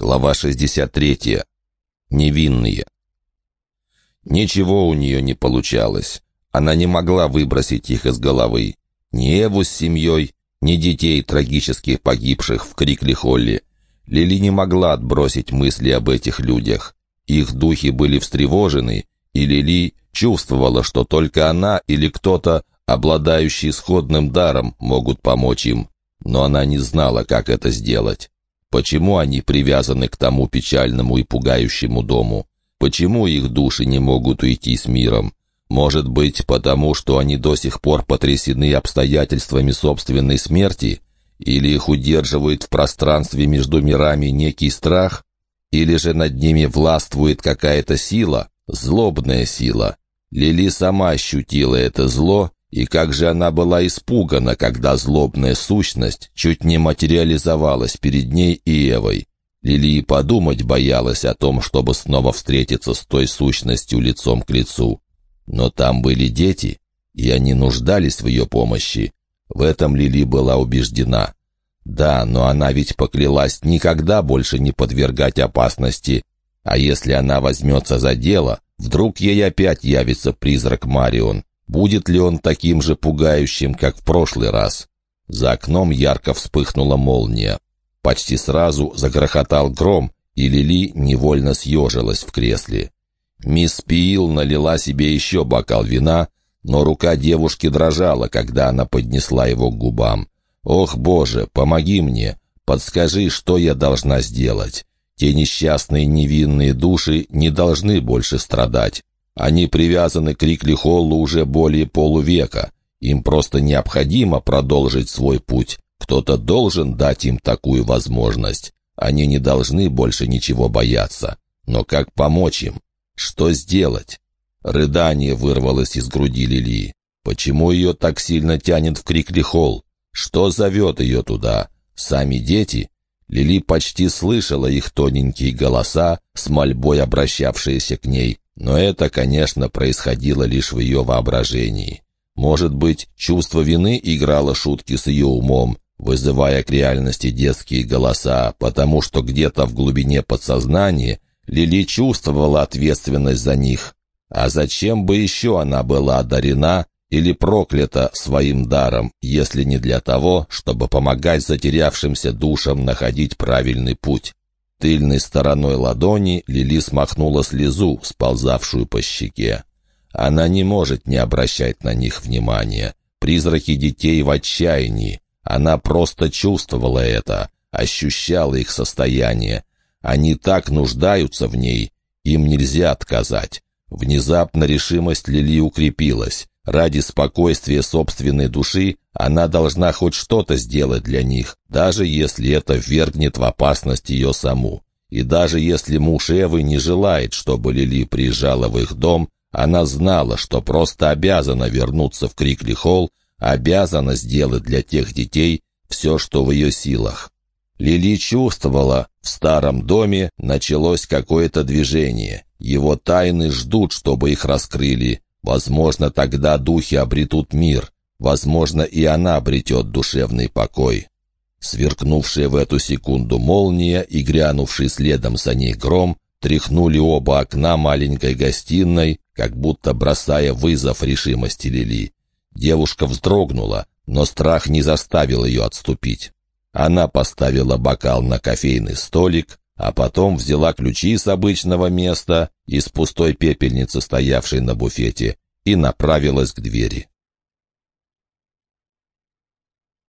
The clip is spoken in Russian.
Глава 63. Невинные. Ничего у нее не получалось. Она не могла выбросить их из головы. Ни Эву с семьей, ни детей, трагически погибших в Крикли-Холле. Лили не могла отбросить мысли об этих людях. Их духи были встревожены, и Лили чувствовала, что только она или кто-то, обладающий сходным даром, могут помочь им. Но она не знала, как это сделать. Почему они привязаны к тому печальному и пугающему дому? Почему их души не могут уйти с миром? Может быть, потому что они до сих пор потрясены обстоятельствами собственной смерти? Или их удерживает в пространстве между мирами некий страх? Или же над ними властвует какая-то сила, злобная сила? Лили сама ощутила это зло и как же она была испугана, когда злобная сущность чуть не материализовалась перед ней и Эвой. Лили подумать боялась о том, чтобы снова встретиться с той сущностью лицом к лицу. Но там были дети, и они нуждались в ее помощи. В этом Лили была убеждена. Да, но она ведь поклялась никогда больше не подвергать опасности. А если она возьмется за дело, вдруг ей опять явится призрак Марион, Будет ли он таким же пугающим, как в прошлый раз? За окном ярко вспыхнула молния. Почти сразу загрохотал гром, и Лили невольно съежилась в кресле. Мисс Пиил налила себе еще бокал вина, но рука девушки дрожала, когда она поднесла его к губам. «Ох, Боже, помоги мне! Подскажи, что я должна сделать!» Те несчастные невинные души не должны больше страдать. Они привязаны к Рикли-Холлу уже более полувека. Им просто необходимо продолжить свой путь. Кто-то должен дать им такую возможность. Они не должны больше ничего бояться. Но как помочь им? Что сделать? Рыдание вырвалось из груди Лили. Почему ее так сильно тянет в Крикли-Холл? Что зовет ее туда? Сами дети? Лили почти слышала их тоненькие голоса, с мольбой обращавшиеся к ней. Но это, конечно, происходило лишь в ее воображении. Может быть, чувство вины играло шутки с ее умом, вызывая к реальности детские голоса, потому что где-то в глубине подсознания Лили чувствовала ответственность за них. А зачем бы еще она была одарена или проклята своим даром, если не для того, чтобы помогать затерявшимся душам находить правильный путь? Тыльной стороной ладони Лили смахнула слезу, сползавшую по щеке. Она не может не обращать на них внимания. Призраки детей в отчаянии. Она просто чувствовала это, ощущала их состояние. Они так нуждаются в ней, им нельзя отказать. Внезапно решимость Лили укрепилась. Ради спокойствия собственной души она должна хоть что-то сделать для них, даже если это ввергнет в опасность ее саму. И даже если муж Эвы не желает, чтобы Лили приезжала в их дом, она знала, что просто обязана вернуться в Крикли-Холл, обязана сделать для тех детей все, что в ее силах. Лили чувствовала, в старом доме началось какое-то движение. Его тайны ждут, чтобы их раскрыли, Возможно, тогда духи обретут мир. Возможно, и она обретет душевный покой. Сверкнувшая в эту секунду молния и грянувший следом за ней гром тряхнули оба окна маленькой гостиной, как будто бросая вызов решимости Лили. Девушка вздрогнула, но страх не заставил ее отступить. Она поставила бокал на кофейный столик, а потом взяла ключи с обычного места из пустой пепельницы, стоявшей на буфете, и направилась к двери.